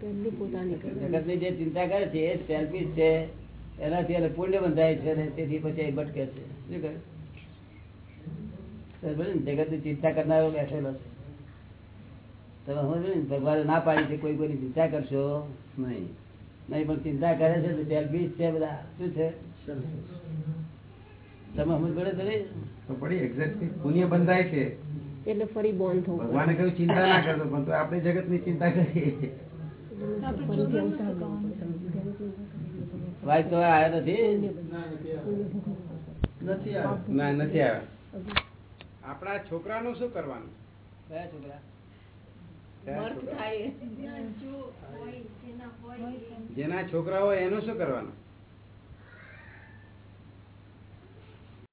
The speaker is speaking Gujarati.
જગતની જે ચિંતા કરે છે એ સેલ્ફિશ છે એનાથી એને પુણ્ય બંધાય છે અને તેથી પછી એ ભટકે છે. શું કહે? જગતની ચિંતા કરનારો બેઠેલો છે. તમે સમજો ને ભગવાન ના પાડી છે કોઈ કોઈની ચિંતા કરશો નહીં. નહીં પણ ચિંતા કરે છે તો સેલ્ફિશ છે બધા. શું છે? તમે સમજ પડે તો નહીં? તો પડી એક્ઝેક્ટલી પુણ્ય બંધાય છે. એટલે ફરી બોન્ડ થવું. ભગવાને કહ્યું ચિંતા ના કરતો પણ તો આપણે જગતની ચિંતા કરીએ લેવો તો આવ્યા નથી? ના નથી આવ્યા. આપણા છોકરાનું શું કરવાનું? કયા છોકરા? જેના છોકરા હોય એનું શું કરવાનું?